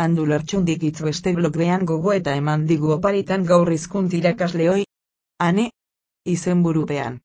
Handu lertxundik hitz beste blogbean gogoeta eman digu oparitan gaur hizkunt irakasleoi. Ane, izenburupean.